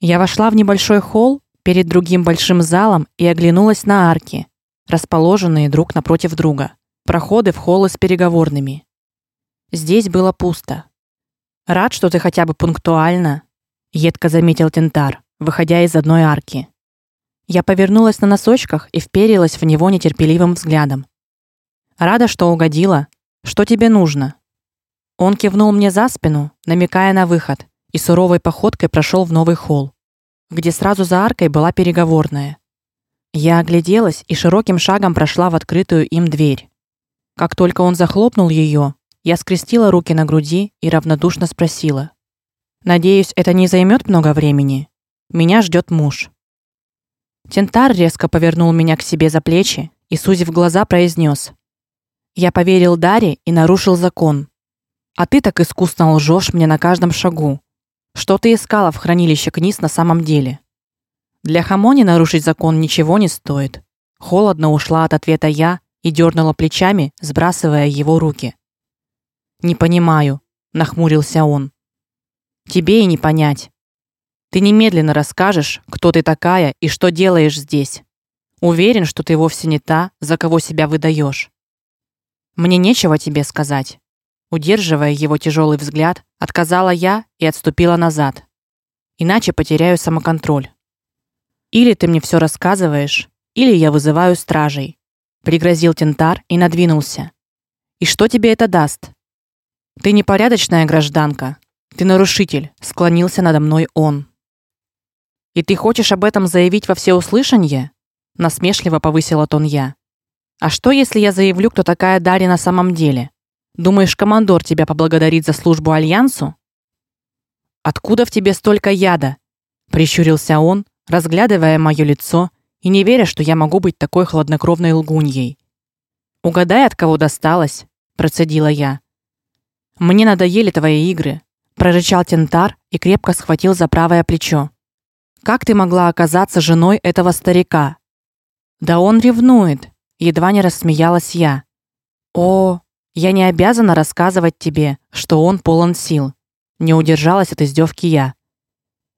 Я вошла в небольшой холл перед другим большим залом и оглянулась на арки, расположенные друг напротив друга. Проходы в холлы с переговорными. Здесь было пусто. Рад, что ты хотя бы пунктуально, едко заметил Тентар, выходя из одной арки. Я повернулась на носочках и вперилась в него нетерпеливым взглядом. Рада, что угодила. Что тебе нужно? Он кивнул мне за спину, намекая на выход, и суровой походкой прошел в новый холл, где сразу за аркой была переговорная. Я огляделась и широким шагом прошла в открытую им дверь. Как только он захлопнул ее, я скрестила руки на груди и равнодушно спросила: "Надеюсь, это не займет много времени. Меня ждет муж". Тентар резко повернул меня к себе за плечи и сузив глаза, произнес: "Я поверил Даре и нарушил закон. А ты так искусно лжешь мне на каждом шагу. Что ты искала в хранилище книг на самом деле?" Для Хамони нарушить закон ничего не стоит. Холодно ушла от ответа я и дернула плечами, сбрасывая его руки. Не понимаю, нахмурился он. Тебе и не понять. Ты немедленно расскажешь, кто ты такая и что делаешь здесь. Уверен, что ты вовсе не та, за кого себя выдаешь. Мне нечего тебе сказать. Удерживая его тяжелый взгляд, отказала я и отступила назад. Иначе потеряю самоконтроль. Или ты мне все рассказываешь, или я вызываю стражей, пригрозил Тентар и надвинулся. И что тебе это даст? Ты непорядочная гражданка. Ты нарушитель, склонился надо мной он. И ты хочешь об этом заявить во всеуслышание? насмешливо повысила тон я. А что, если я заявлю, кто такая Дарья на самом деле? Думаешь, командор тебя поблагодарит за службу альянсу? Откуда в тебе столько яда? прищурился он, разглядывая моё лицо и не веря, что я могу быть такой хладнокровной лгуньей. Угадай, от кого досталось, процедила я. Мне надоели твои игры, прорычал Тентар и крепко схватил за правое плечо. Как ты могла оказаться женой этого старика? Да он ревнует, едва не рассмеялась я. О, я не обязана рассказывать тебе, что он полон сил. Не удержалась от издевки я.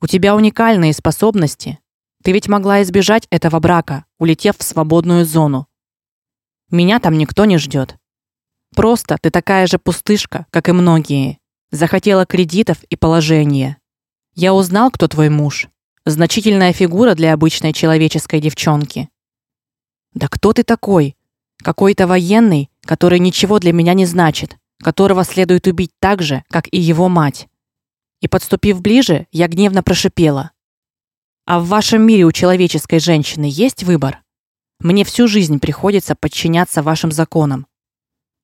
У тебя уникальные способности. Ты ведь могла избежать этого брака, улетев в свободную зону. Меня там никто не ждет. Просто ты такая же пустышка, как и многие. Захотела кредитов и положения. Я узнал, кто твой муж. Значительная фигура для обычной человеческой девчонки. Да кто ты такой? Какой-то военный, который ничего для меня не значит, которого следует убить так же, как и его мать. И подступив ближе, я гневно прошипела: "А в вашем мире у человеческой женщины есть выбор? Мне всю жизнь приходится подчиняться вашим законам".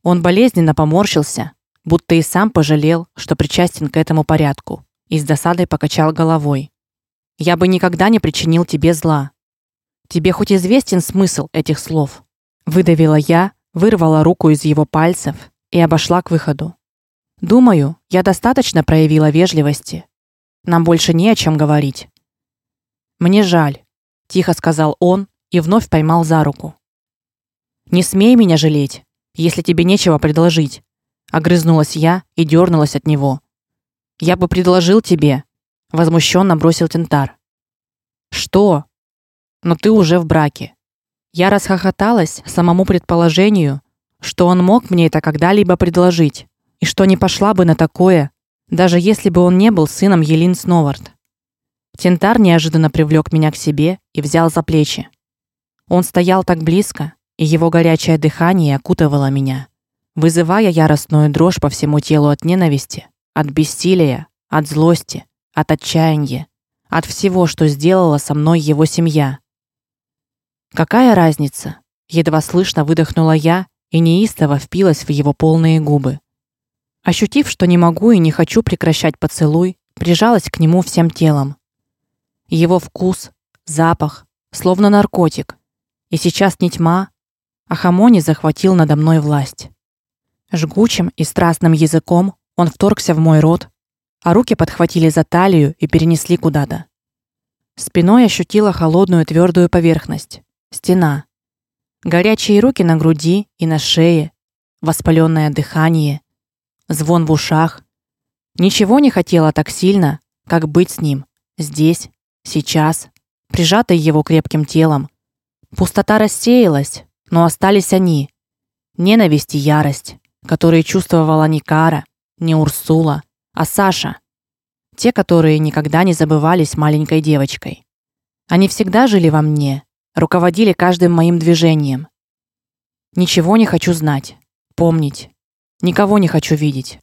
Он болезненно поморщился, будто и сам пожалел, что причастен к этому порядку, и с досадой покачал головой. Я бы никогда не причинил тебе зла. Тебе хоть известен смысл этих слов? выдавила я, вырвала руку из его пальцев и обошла к выходу. Думаю, я достаточно проявила вежливости. Нам больше не о чем говорить. Мне жаль, тихо сказал он и вновь поймал за руку. Не смей меня жалеть, если тебе нечего предложить, огрызнулась я и дернулась от него. Я бы предложил тебе, возмущенно бросил Тентар. Что? Но ты уже в браке. Я расхохоталась самому предположению, что он мог мне это когда-либо предложить и что не пошла бы на такое, даже если бы он не был сыном Елин Сновард. Тентар неожиданно привлек меня к себе и взял за плечи. Он стоял так близко, и его горячее дыхание окутывало меня, вызывая яростную дрожь по всему телу от ненависти, от бессилия, от злости, от отчаяния, от всего, что сделала со мной его семья. Какая разница? едва слышно выдохнула я и неистово впилась в его полные губы. Ощутив, что не могу и не хочу прекращать поцелуй, прижалась к нему всем телом. Его вкус, запах, словно наркотик. И сейчас не тьма, а Хамони захватил надо мной власть. Жгучим и страстным языком он вторгся в мой рот, а руки подхватили за талию и перенесли куда-то. Спиной ощутила холодную твердую поверхность стена. Горячие руки на груди и на шее, воспаленное дыхание, звон в ушах. Ничего не хотела так сильно, как быть с ним здесь сейчас, прижатый его крепким телом. Пустота рассеялась, но остались они: ненависть и ярость, которые чувствовала не Кара, не Урсула, а Саша. Те, которые никогда не забывались маленькой девочкой. Они всегда жили во мне, руководили каждым моим движением. Ничего не хочу знать, помнить. Никого не хочу видеть.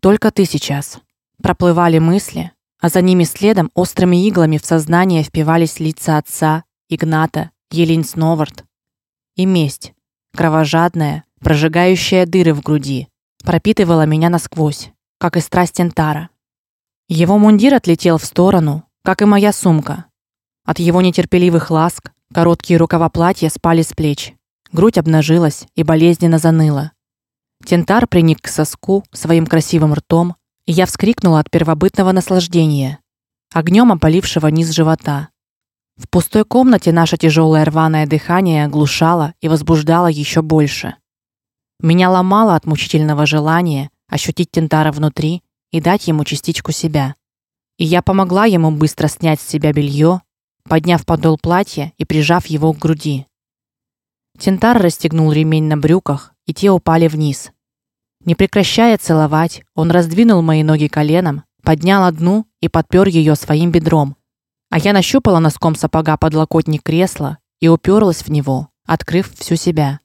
Только ты сейчас. Проплывали мысли, а за ними следом острыми иглами в сознание впивались лица отца, Игната, Елин Сновард. И месть, кровожадная, прожигающая дыры в груди, пропитывала меня насквозь, как и страсть Тентара. Его мундир отлетел в сторону, как и моя сумка. От его нетерпеливых ласк короткие рукава платья спали с плеч. Грудь обнажилась и болезненно заныла. Тентар приник к соску своим красивым ртом, и я вскрикнула от первобытного наслаждения, огнем опалившего низ живота. В пустой комнате наше тяжелое рваное дыхание оглушало и возбуждало еще больше. Меня ломало от мучительного желания ощутить Тентара внутри и дать ему частичку себя. И я помогла ему быстро снять с себя белье, подняв подол платья и прижав его к груди. Тентар расстегнул ремень на брюках, и те упали вниз. Не прекращая целовать, он раздвинул мои ноги коленом, поднял одну и подпер ее своим бедром. А я нащупала носком сапога подлокотник кресла и уперлась в него, открыв всю себя.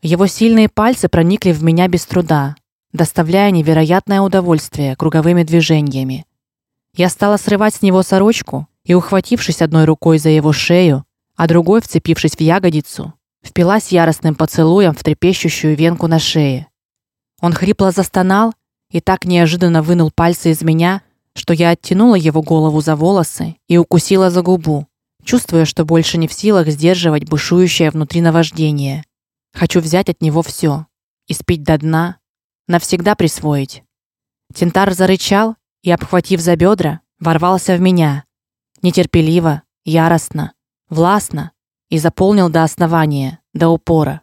Его сильные пальцы проникли в меня без труда, доставляя невероятное удовольствие круговыми движениями. Я стала срывать с него сорочку и, ухватившись одной рукой за его шею, а другой вцепившись в ягодицу, впилась яростным поцелуем в трепещущую венку на шее. Он хрипло застонал и так неожиданно вынул пальцы из меня, что я оттянула его голову за волосы и укусила за губу, чувствуя, что больше не в силах сдерживать бушующее внутри наваждение. Хочу взять от него все, и спить до дна, навсегда присвоить. Тентар зарычал и, обхватив за бедра, ворвался в меня, нетерпеливо, яростно, властно и заполнил до основания, до упора.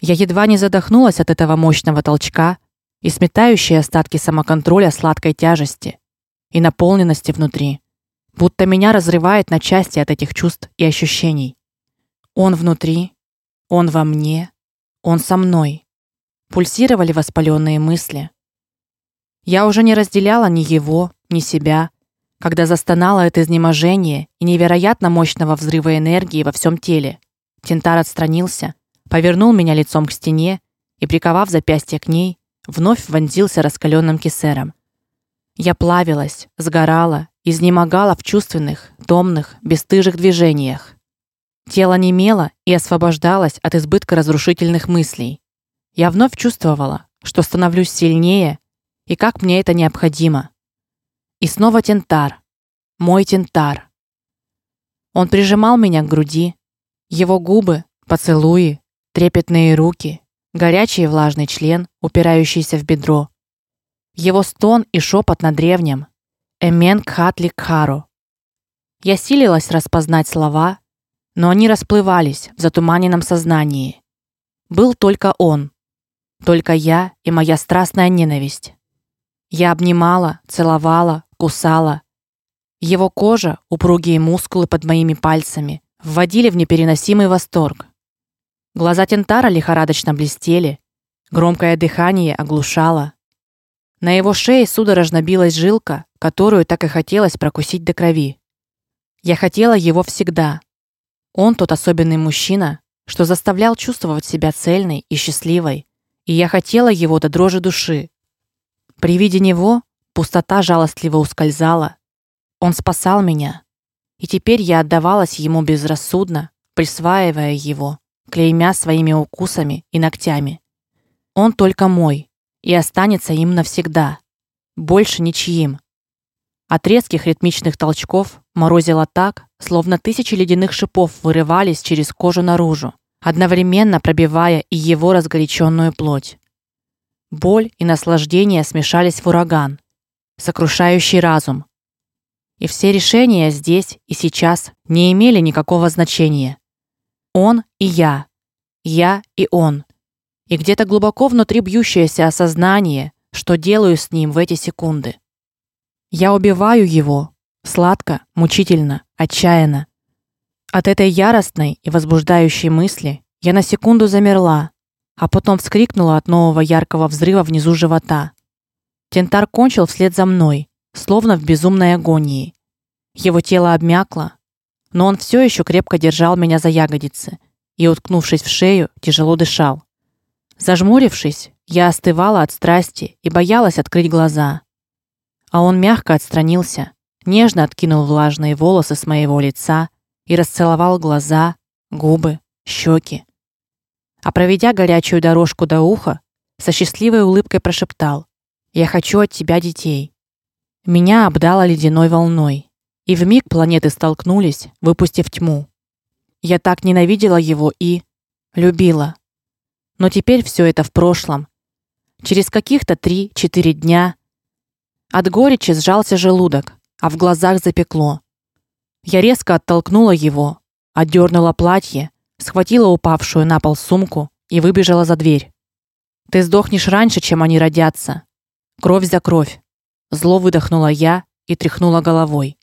Я едва не задохнулась от этого мощного толчка и сметающей остатки самоконтроля сладкой тяжести и наполненности внутри, будто меня разрывает на части от этих чувств и ощущений. Он внутри, он во мне, он со мной. Пульсировали воспаленные мысли. Я уже не разделяла ни его, ни себя, когда застонала от изнеможения и невероятно мощного взрыва энергии во всем теле. Тентар отстранился повернул меня лицом к стене и, приковав запястье к ней, вновь вонзился раскаленным кисером. Я плавилась, сгорала, изнемогала в чувственных, томных, бесстыжих движениях. Тело немело и освобождалось от избытка разрушительных мыслей. Я вновь чувствовала, что становлюсь сильнее и как мне это необходимо. И снова тентар. Мой тентар. Он прижимал меня к груди. Его губы, поцелуи, трепетные руки, горячий и влажный член, упирающийся в бедро. Его стон и шепот на древнем: "Эмен кхатли кхаро". Я силилась распознать слова, но они расплывались в затуманенном сознании. Был только он, только я и моя страстная ненависть. Я обнимала, целовала, кусала. Его кожа, упругие мускулы под моими пальцами вводили в непереносимый восторг. Глаза Тентара лихорадочно блестели, громкое дыхание оглушало. На его шее судорожно билась жилка, которую так и хотелось прокусить до крови. Я хотела его всегда. Он тот особенный мужчина, что заставлял чувствовать себя цельной и счастливой, и я хотела его до дрожи души. При виде него пустота жалостливо ускользала. Он спасал меня, и теперь я отдавалась ему безрассудно, присваивая его клеймя своими укусами и ногтями. Он только мой и останется им навсегда, больше ничьим. От резких ритмичных толчков морозило так, словно тысячи ледяных шипов вырывались через кожу наружу, одновременно пробивая и его разгоряченную плоть. Боль и наслаждение смешались в ураган, сокрушающий разум. И все решения здесь и сейчас не имели никакого значения. Он и я. Я и он. И где-то глубоко внутри бьющееся осознание, что делаю с ним в эти секунды. Я убиваю его, Сладко, мучительно, отчаянно. От этой яростной и возбуждающей мысли я на секунду замерла, а потом вскрикнула от нового яркого взрыва внизу живота. Тентар кончил вслед за мной, словно в безумной агонии. Его тело обмякло, но он все еще крепко держал меня за ягодицы и, уткнувшись в шею, тяжело дышал. Зажмурившись, я остывала от страсти и боялась открыть глаза. А он мягко отстранился, нежно откинул влажные волосы с моего лица и расцеловал глаза, губы, щеки. А проведя горячую дорожку до уха, со счастливой улыбкой прошептал: "Я хочу от тебя детей". Меня обдало ледяной волной, и вмиг планеты столкнулись, выпустив тьму. Я так ненавидела его и любила. Но теперь все это в прошлом. Через каких-то три-четыре дня от горечи сжался желудок, а в глазах запекло. Я резко оттолкнула его, отдернула платье, схватила упавшую на пол сумку и выбежала за дверь. Ты сдохнешь раньше, чем они родятся. Кровь за кровь. Зло выдохнула я и тряхнула головой.